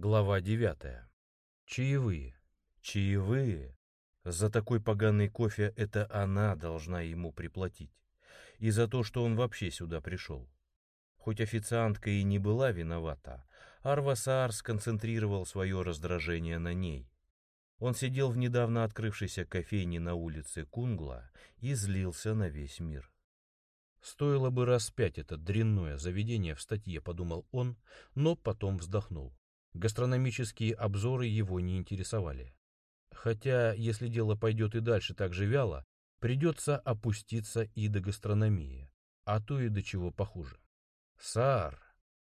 Глава девятая. Чаевые. Чаевые. За такой поганый кофе это она должна ему приплатить. И за то, что он вообще сюда пришел. Хоть официантка и не была виновата, Арвасаар сконцентрировал свое раздражение на ней. Он сидел в недавно открывшейся кофейне на улице Кунгла и злился на весь мир. Стоило бы распять это дрянное заведение в статье, подумал он, но потом вздохнул. Гастрономические обзоры его не интересовали. Хотя, если дело пойдет и дальше так же вяло, придется опуститься и до гастрономии, а то и до чего похуже. Саар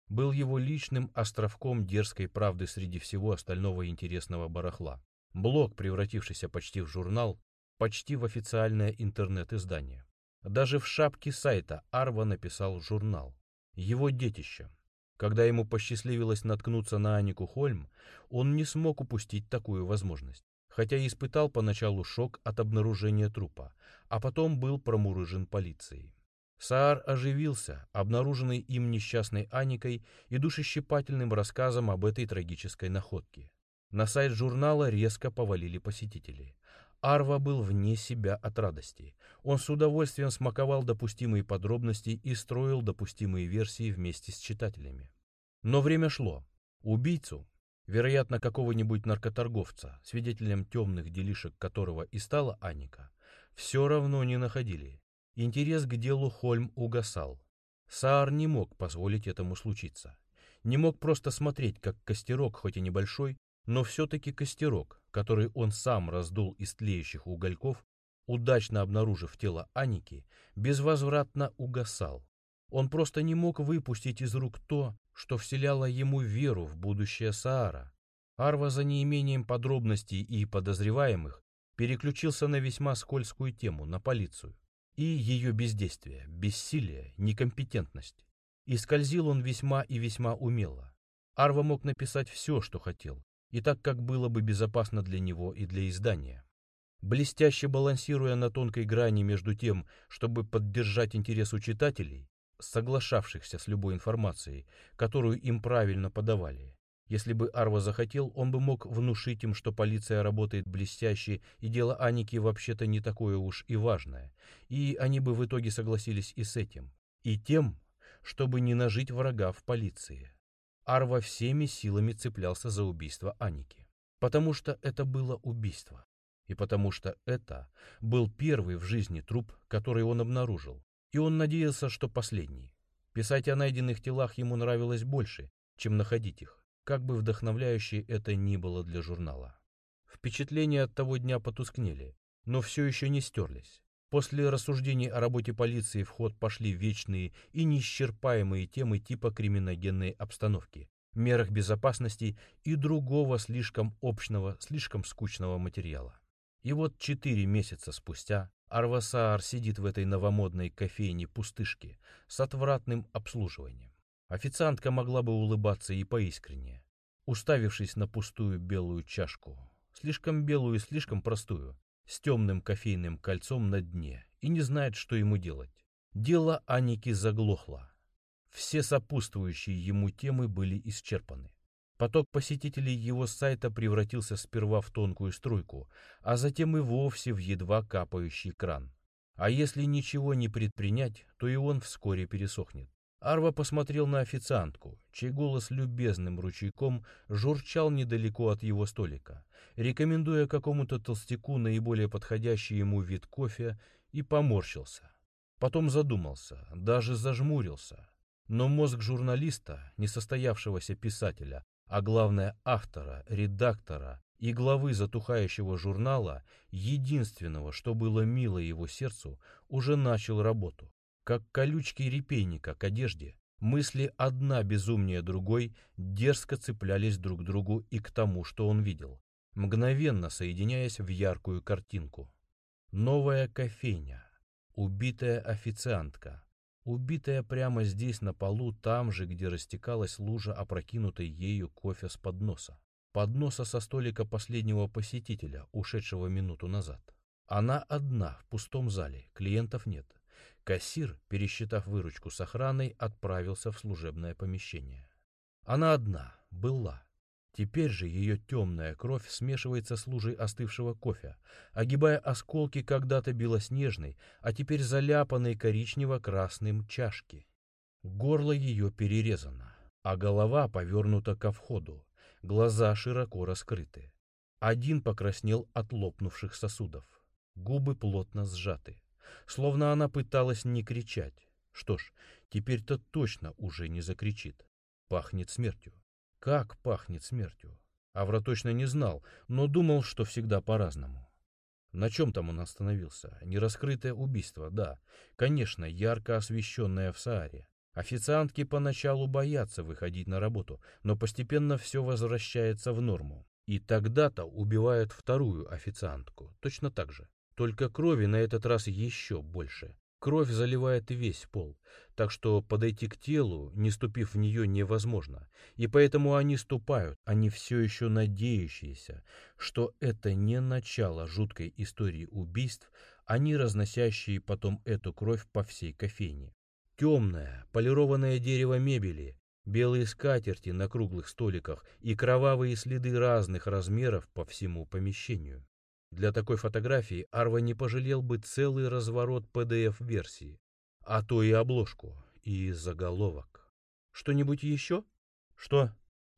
был его личным островком дерзкой правды среди всего остального интересного барахла. Блог, превратившийся почти в журнал, почти в официальное интернет-издание. Даже в шапке сайта Арва написал журнал. Его детище. Когда ему посчастливилось наткнуться на Анику Хольм, он не смог упустить такую возможность. Хотя и испытал поначалу шок от обнаружения трупа, а потом был промурыжен полицией. Саар оживился, обнаруженный им несчастной Аникой и душещипательным рассказом об этой трагической находке. На сайт журнала резко повалили посетители. Арва был вне себя от радости. Он с удовольствием смаковал допустимые подробности и строил допустимые версии вместе с читателями. Но время шло. Убийцу, вероятно, какого-нибудь наркоторговца, свидетелем темных делишек которого и стала Аника, все равно не находили. Интерес к делу Хольм угасал. Саар не мог позволить этому случиться. Не мог просто смотреть, как костерок, хоть и небольшой, но все-таки костерок, который он сам раздул из тлеющих угольков, удачно обнаружив тело Аники, безвозвратно угасал. Он просто не мог выпустить из рук то, что вселяло ему веру в будущее Саара. Арва за неимением подробностей и подозреваемых переключился на весьма скользкую тему, на полицию. И ее бездействие, бессилие, некомпетентность. И скользил он весьма и весьма умело. Арва мог написать все, что хотел, и так, как было бы безопасно для него и для издания. Блестяще балансируя на тонкой грани между тем, чтобы поддержать интерес у читателей, соглашавшихся с любой информацией, которую им правильно подавали. Если бы Арва захотел, он бы мог внушить им, что полиция работает блестяще, и дело Аники вообще-то не такое уж и важное, и они бы в итоге согласились и с этим, и тем, чтобы не нажить врага в полиции. Арва всеми силами цеплялся за убийство Аники. Потому что это было убийство. И потому что это был первый в жизни труп, который он обнаружил. И он надеялся, что последний. Писать о найденных телах ему нравилось больше, чем находить их, как бы вдохновляюще это ни было для журнала. Впечатления от того дня потускнели, но все еще не стерлись. После рассуждений о работе полиции в ход пошли вечные и неисчерпаемые темы типа криминогенной обстановки, мерах безопасности и другого слишком общего, слишком скучного материала. И вот четыре месяца спустя Арвасаар сидит в этой новомодной кофейне-пустышке с отвратным обслуживанием. Официантка могла бы улыбаться и поискреннее, уставившись на пустую белую чашку, слишком белую и слишком простую, с темным кофейным кольцом на дне и не знает, что ему делать. Дело Аники заглохло. Все сопутствующие ему темы были исчерпаны. Поток посетителей его сайта превратился сперва в тонкую струйку, а затем и вовсе в едва капающий кран. А если ничего не предпринять, то и он вскоре пересохнет. Арва посмотрел на официантку, чей голос любезным ручейком журчал недалеко от его столика, рекомендуя какому-то толстяку наиболее подходящий ему вид кофе, и поморщился. Потом задумался, даже зажмурился. Но мозг журналиста, несостоявшегося писателя, а главное автора, редактора и главы затухающего журнала, единственного, что было мило его сердцу, уже начал работу. Как колючки репейника к одежде, мысли одна безумнее другой дерзко цеплялись друг к другу и к тому, что он видел, мгновенно соединяясь в яркую картинку. Новая кофейня, убитая официантка, убитая прямо здесь на полу, там же, где растекалась лужа опрокинутой ею кофе с подноса. Подноса со столика последнего посетителя, ушедшего минуту назад. Она одна в пустом зале, клиентов нет. Кассир, пересчитав выручку с охраной, отправился в служебное помещение. Она одна, была. Теперь же ее темная кровь смешивается с лужей остывшего кофе, огибая осколки когда-то белоснежной, а теперь заляпанной коричнево-красным чашки. Горло ее перерезано, а голова повернута ко входу, глаза широко раскрыты. Один покраснел от лопнувших сосудов, губы плотно сжаты, словно она пыталась не кричать. Что ж, теперь-то точно уже не закричит. Пахнет смертью. Как пахнет смертью? Авра точно не знал, но думал, что всегда по-разному. На чем там он остановился? Нераскрытое убийство, да. Конечно, ярко освещенное в Сааре. Официантки поначалу боятся выходить на работу, но постепенно все возвращается в норму. И тогда-то убивают вторую официантку, точно так же. Только крови на этот раз еще больше. Кровь заливает весь пол, так что подойти к телу, не ступив в нее, невозможно. И поэтому они ступают, они все еще надеющиеся, что это не начало жуткой истории убийств, они разносящие потом эту кровь по всей кофейне. Темное, полированное дерево мебели, белые скатерти на круглых столиках и кровавые следы разных размеров по всему помещению. Для такой фотографии Арва не пожалел бы целый разворот PDF-версии, а то и обложку, и заголовок. Что-нибудь еще? Что?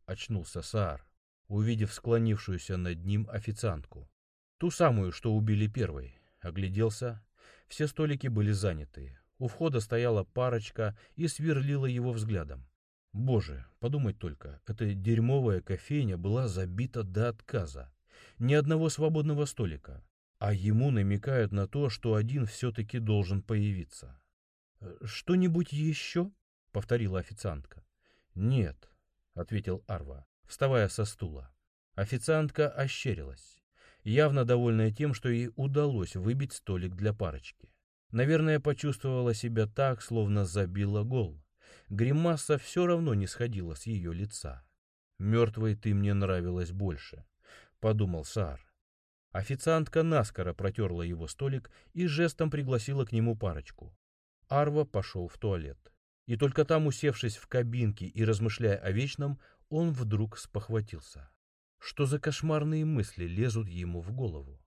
Очнулся Саар, увидев склонившуюся над ним официантку. Ту самую, что убили первой. Огляделся. Все столики были заняты. У входа стояла парочка и сверлила его взглядом. Боже, подумать только, эта дерьмовая кофейня была забита до отказа ни одного свободного столика, а ему намекают на то, что один все-таки должен появиться. «Э, «Что-нибудь еще?» — повторила официантка. «Нет», — ответил Арва, вставая со стула. Официантка ощерилась, явно довольная тем, что ей удалось выбить столик для парочки. Наверное, почувствовала себя так, словно забила гол. Гримаса все равно не сходила с ее лица. «Мертвой ты мне нравилась больше», — подумал Саар. Официантка наскоро протерла его столик и жестом пригласила к нему парочку. Арва пошел в туалет. И только там, усевшись в кабинке и размышляя о вечном, он вдруг спохватился. Что за кошмарные мысли лезут ему в голову?